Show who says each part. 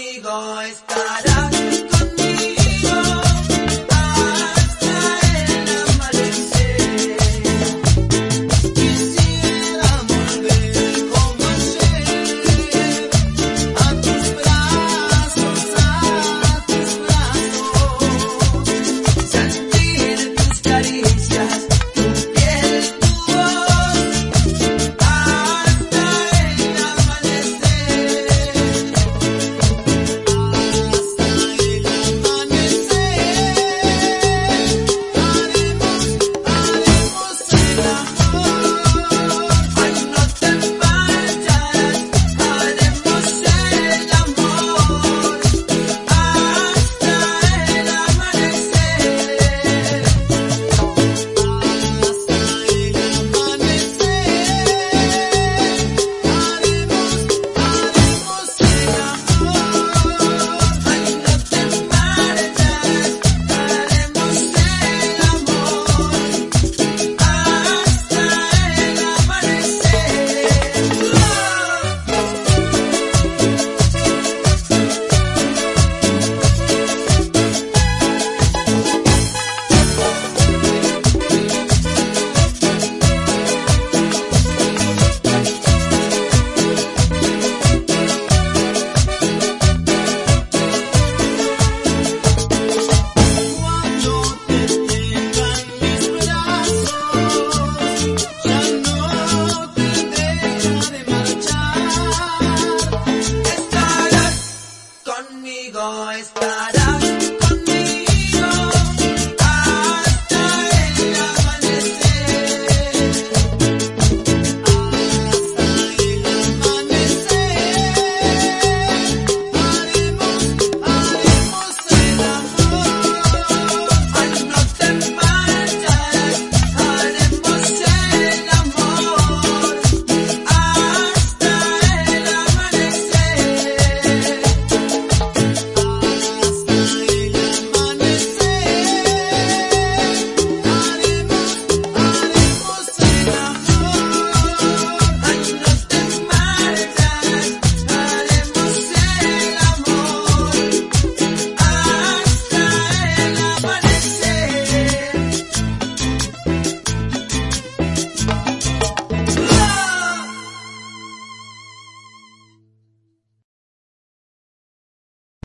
Speaker 1: conmigo estarás.